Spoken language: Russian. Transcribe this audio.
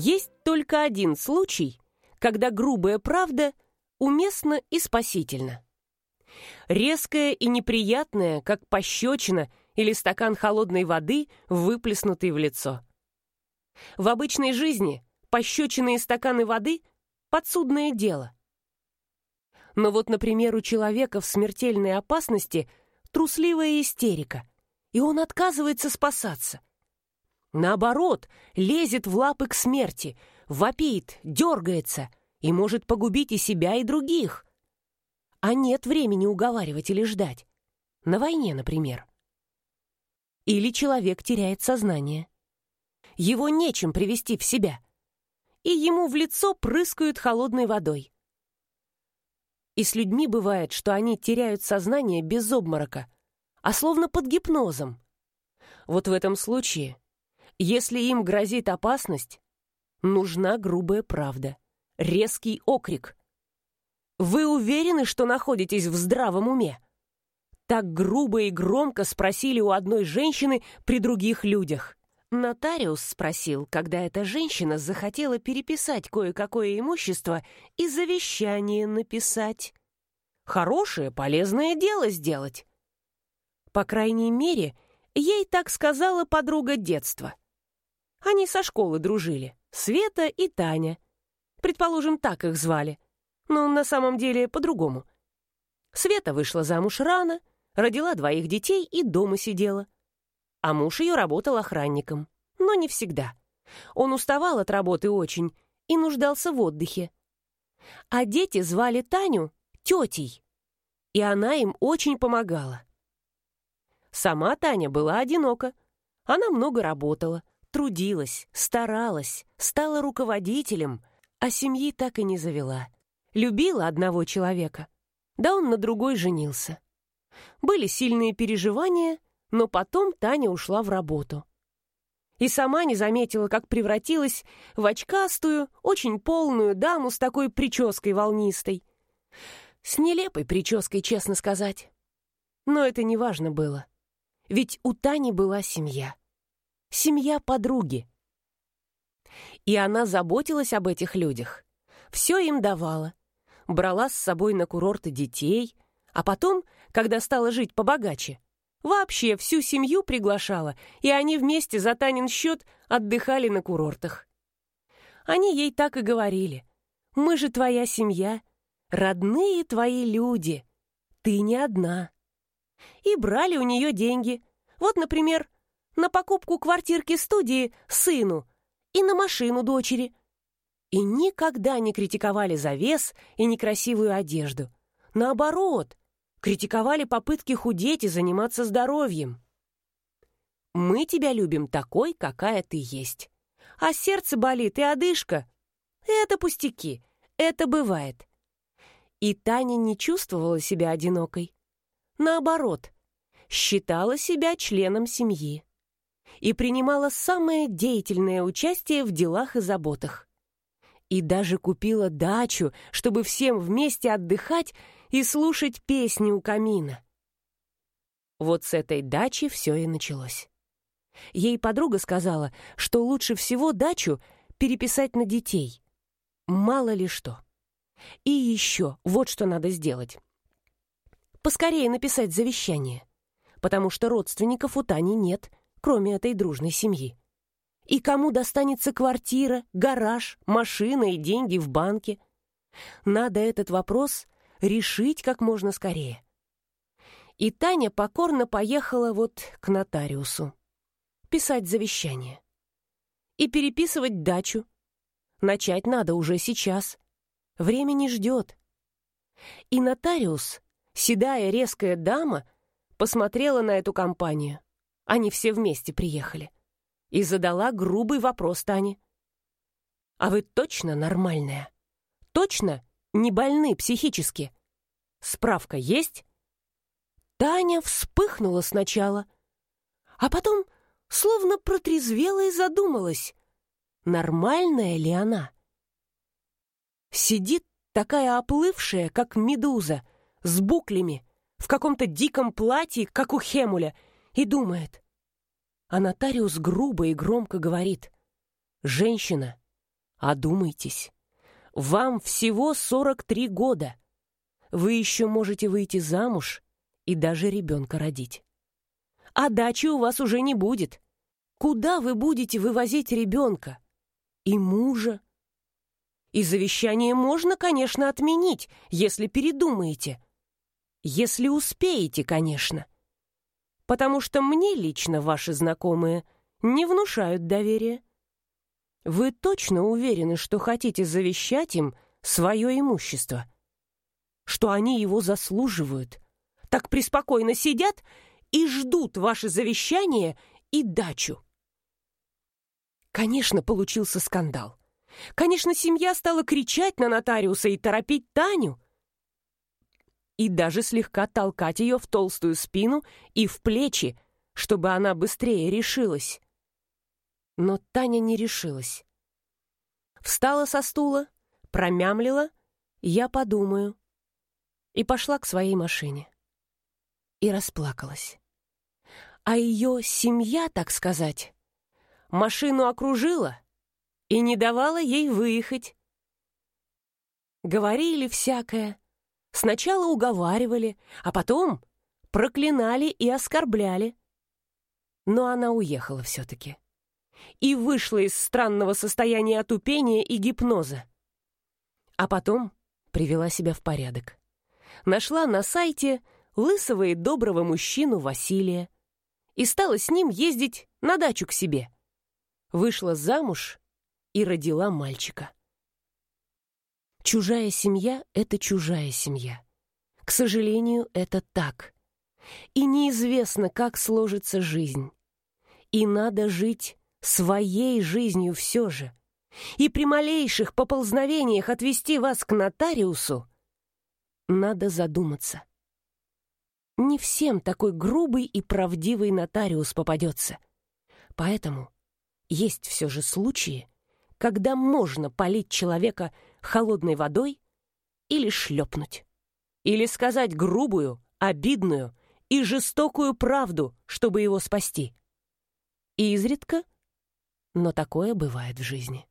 Есть только один случай, когда грубая правда уместна и спасительна. Резкая и неприятная, как пощечина или стакан холодной воды, выплеснутый в лицо. В обычной жизни пощечины и стаканы воды — подсудное дело. Но вот, например, у человека в смертельной опасности трусливая истерика, и он отказывается спасаться. Наоборот, лезет в лапы к смерти, вопит, дергается и может погубить и себя, и других. А нет времени уговаривать или ждать. На войне, например. Или человек теряет сознание. Его нечем привести в себя. И ему в лицо прыскают холодной водой. И с людьми бывает, что они теряют сознание без обморока, а словно под гипнозом. Вот в этом случае, если им грозит опасность, нужна грубая правда, резкий окрик. «Вы уверены, что находитесь в здравом уме?» Так грубо и громко спросили у одной женщины при других людях. Нотариус спросил, когда эта женщина захотела переписать кое-какое имущество и завещание написать. Хорошее, полезное дело сделать. По крайней мере, ей так сказала подруга детства. Они со школы дружили, Света и Таня. Предположим, так их звали. Но на самом деле по-другому. Света вышла замуж рано, родила двоих детей и дома сидела — а муж ее работал охранником. Но не всегда. Он уставал от работы очень и нуждался в отдыхе. А дети звали Таню тетей, и она им очень помогала. Сама Таня была одинока. Она много работала, трудилась, старалась, стала руководителем, а семьи так и не завела. Любила одного человека, да он на другой женился. Были сильные переживания — но потом Таня ушла в работу. И сама не заметила, как превратилась в очкастую, очень полную даму с такой прической волнистой. С нелепой прической, честно сказать. Но это не важно было. Ведь у Тани была семья. Семья подруги. И она заботилась об этих людях. Все им давала. Брала с собой на курорты детей, а потом, когда стала жить побогаче, Вообще всю семью приглашала, и они вместе за Танин счет отдыхали на курортах. Они ей так и говорили. «Мы же твоя семья, родные твои люди, ты не одна». И брали у нее деньги. Вот, например, на покупку квартирки-студии сыну и на машину дочери. И никогда не критиковали за вес и некрасивую одежду. Наоборот, критиковали попытки худеть и заниматься здоровьем. Мы тебя любим такой, какая ты есть. А сердце болит и одышка. Это пустяки, это бывает. И Таня не чувствовала себя одинокой. Наоборот, считала себя членом семьи и принимала самое деятельное участие в делах и заботах. И даже купила дачу, чтобы всем вместе отдыхать и слушать песни у камина. Вот с этой дачи все и началось. Ей подруга сказала, что лучше всего дачу переписать на детей. Мало ли что. И еще вот что надо сделать. Поскорее написать завещание, потому что родственников у Тани нет, кроме этой дружной семьи. И кому достанется квартира, гараж, машина и деньги в банке? Надо этот вопрос решить как можно скорее. И Таня покорно поехала вот к нотариусу. Писать завещание. И переписывать дачу. Начать надо уже сейчас. Время не ждет. И нотариус, седая резкая дама, посмотрела на эту компанию. Они все вместе приехали. И задала грубый вопрос Тане. «А вы точно нормальная? Точно не больны психически. Справка есть?» Таня вспыхнула сначала, а потом словно протрезвела и задумалась, нормальная ли она. Сидит такая оплывшая, как медуза, с буклями, в каком-то диком платье, как у Хемуля, и думает. А нотариус грубо и громко говорит, «Женщина, Одумайтесь. Вам всего 43 года. Вы еще можете выйти замуж и даже ребенка родить. А дачи у вас уже не будет. Куда вы будете вывозить ребенка? И мужа? И завещание можно, конечно, отменить, если передумаете. Если успеете, конечно. Потому что мне лично ваши знакомые не внушают доверия. Вы точно уверены, что хотите завещать им свое имущество? Что они его заслуживают? Так преспокойно сидят и ждут ваше завещание и дачу. Конечно, получился скандал. Конечно, семья стала кричать на нотариуса и торопить Таню. И даже слегка толкать ее в толстую спину и в плечи, чтобы она быстрее решилась. Но Таня не решилась. Встала со стула, промямлила, я подумаю, и пошла к своей машине. И расплакалась. А ее семья, так сказать, машину окружила и не давала ей выехать. Говорили всякое, сначала уговаривали, а потом проклинали и оскорбляли. Но она уехала все-таки и вышла из странного состояния отупения и гипноза. А потом привела себя в порядок. Нашла на сайте лысого и доброго мужчину Василия и стала с ним ездить на дачу к себе. Вышла замуж и родила мальчика. Чужая семья — это чужая семья. К сожалению, это так. И неизвестно, как сложится жизнь. И надо жить своей жизнью все же, и при малейших поползновениях отвести вас к нотариусу, надо задуматься. Не всем такой грубый и правдивый нотариус попадется. Поэтому есть все же случаи, когда можно полить человека холодной водой или шлепнуть. Или сказать грубую, обидную и жестокую правду, чтобы его спасти. И изредка но такое бывает в жизни.